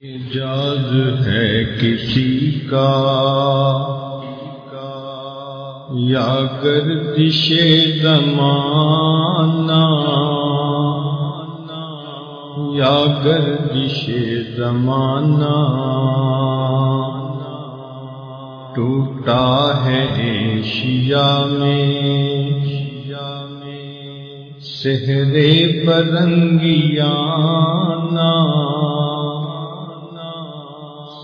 اعجاز ہے کسی کا۔ یا گردش زمانہ۔ یا گردش زمانہ۔ ٹوٹا ہے ایشیا میں۔ سہرے پرنگیانا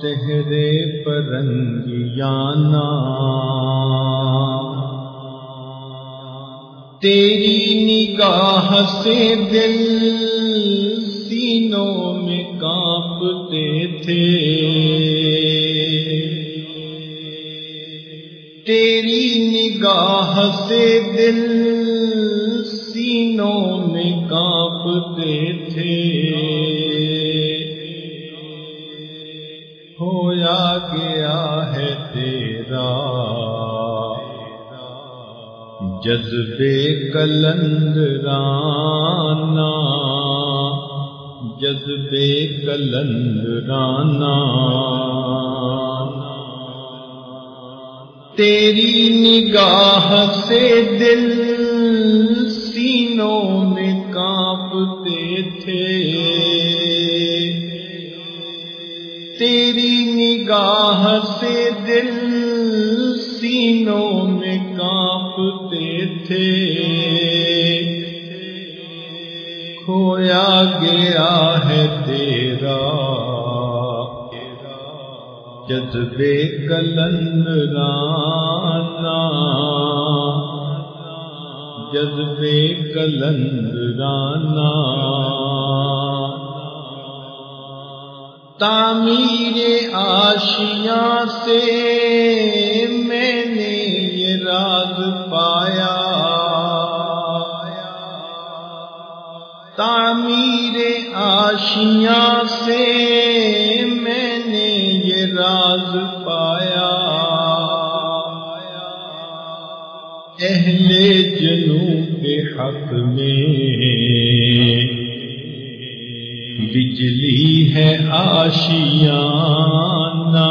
سہرے پرنگیانا تیری نگاہ سے دل سینوں میں کانپتے تھے تیری نگاہ سے دل سینوں میں کانپتے تھے ہویا گیا ہے تیرا۔ جذبے کلندرانا جذبے کلندرانا تیری نگاہ سے دل سینوں سے دل سینوں میں کانپتے تھے۔ کھویا گیا ہے تیرا۔ جذبے کلندرانا جذبے کلندرانا تعمیر آشیاں سے میں نے یہ راز پایا۔ تعمیر آشیاں سے میں نے یہ راز پایا۔ اہل جنوں کے حق میں بجلی ہے آشیانہ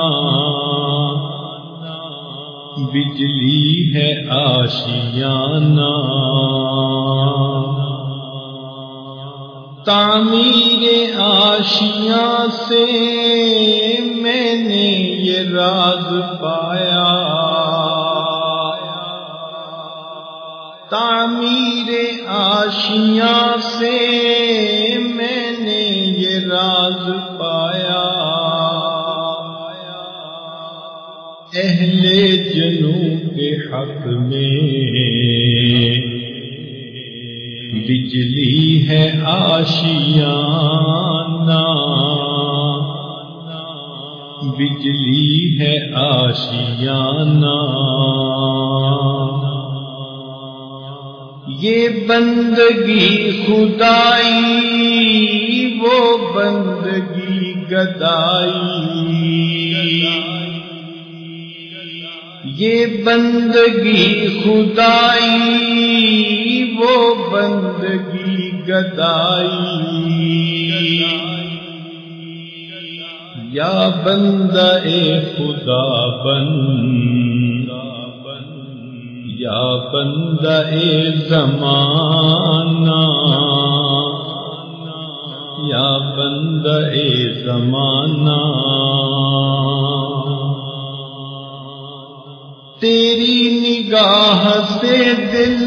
بجلی ہے آشیانہ تعمیر آشیاں سے میں نے یہ راز پایا۔ تعمیر آشیاں سے پایا۔ اہل جنوں کے حق میں بجلی ہے آشیانہ۔ بجلی ہے آشیانہ۔ یہ بندگی خدائی بندگی گدائی۔ یہ بندگی خدائی، وہ بندگی گدائی۔ یا بندہ اے خدا بند یا بندہ اے زمانہ۔ یا بندہ اے زمانہ تیری نگاہ سے دل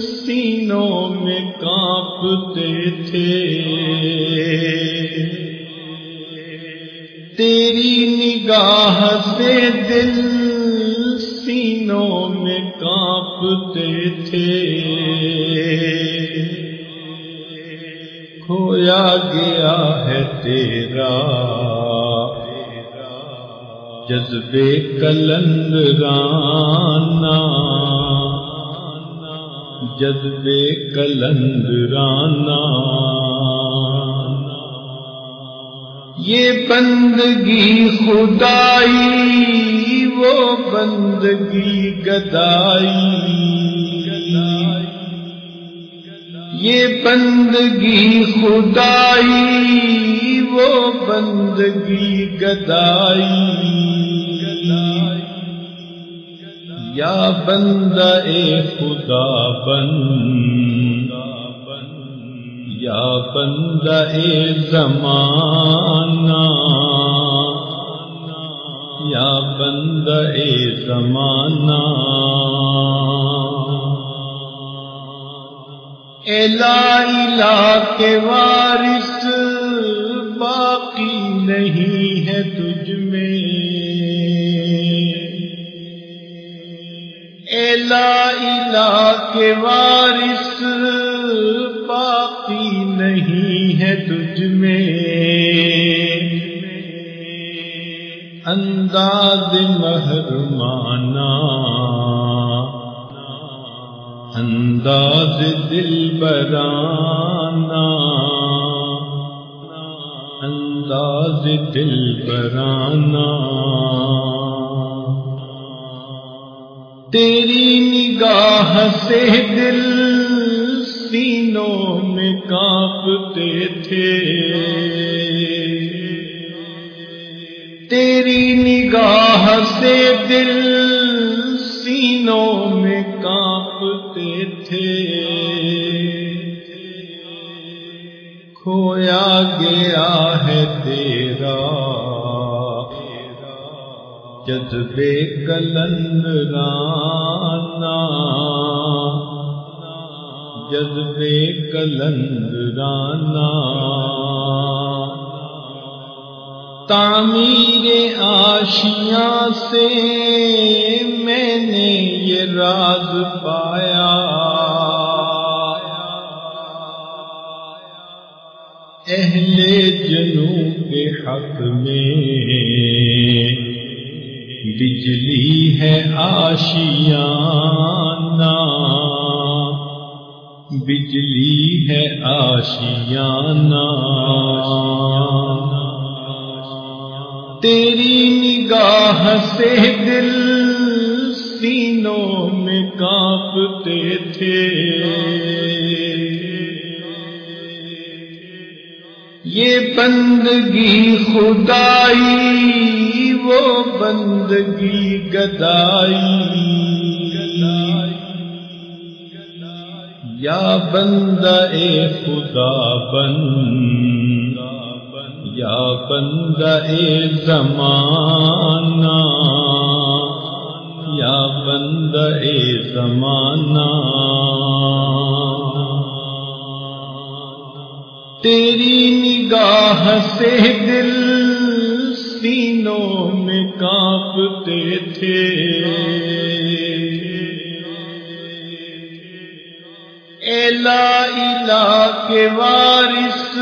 سینوں میں کانپتے تھے۔ تیری نگاہ سے دل سینوں میں کانپتے کھویا گیا ہے تیرا۔ جذبے کلندرانا جذبے کلندرانا یہ بندگی خدائی وہ بندگی گدائی۔ یہ بندگی خدائی، وہ بندگی گدائی۔ یا بندہ اے خدا بن، یا بندہ اے زمانہ، یا بندہ اے زمانہ۔ الہ کے وارث، باقی نہیں ہے تجھ میں۔ الہ کے وارث، باقی نہیں ہے تجھ میں۔ انداز مہرمانہ انداز دل برانا، انداز دل برانا۔ تیری نگاہ سے دل سینوں میں کانپتے تھے۔ تیری نگاہ سے دل سینوں میں کانپتے تھے۔ کھویا گیا ہے تیرا۔ جذبے کلند رانا جذبے کلند رانا تعمیر آشیاں سے میں نے یہ راز پایا۔ اہل جنو کے حق میں۔ بجلی ہے آشیانہ۔ بجلی ہے آشیانہ۔ تیری نگاہ سے دل سینوں میں کانپتے تھے۔ یہ بندگی خدائی، وہ بندگی گدائی۔ یا بندہ اے خدا بن، یا بندہ اے زمانہ، یا بندہ اے زمانہ۔ تیری نگاہ سے دل سینوں میں کانپتے تھے۔ الہ کے وارث،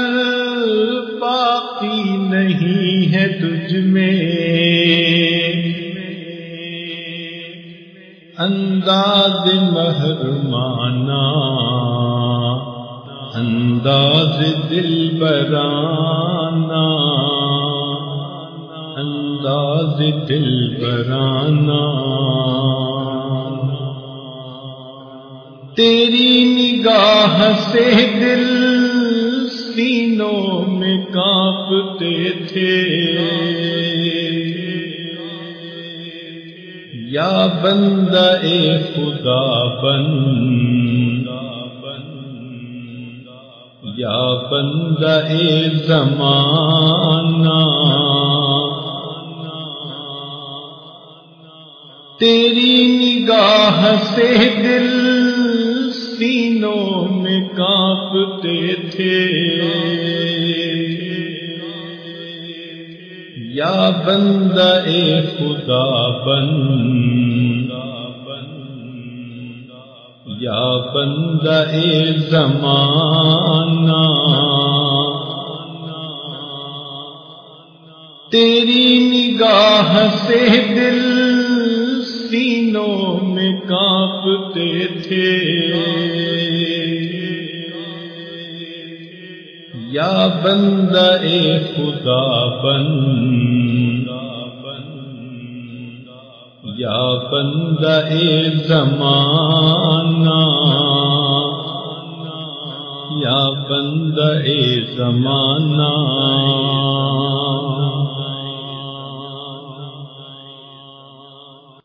باقی نہیں ہے تجھ میں۔ انداز مہرمانہ انداز دل برانا، انداز دل برانا۔ تیری نگاہ سے دل سینوں میں کانپتے تھے۔ یا بندہ اے خدا بن یا بندہ اے زمانہ، تیری نگاہ سے دل سینوں میں کانپتے تھے۔ یا بندہ اے خدا بن یا بندہ اے زمانہ، تیری نگاہ سے دل سینوں میں کانپتے تھے۔ یا بندہ اے خدا بن یا بندہ اے زمانہ یا بندہ اے زمانہ۔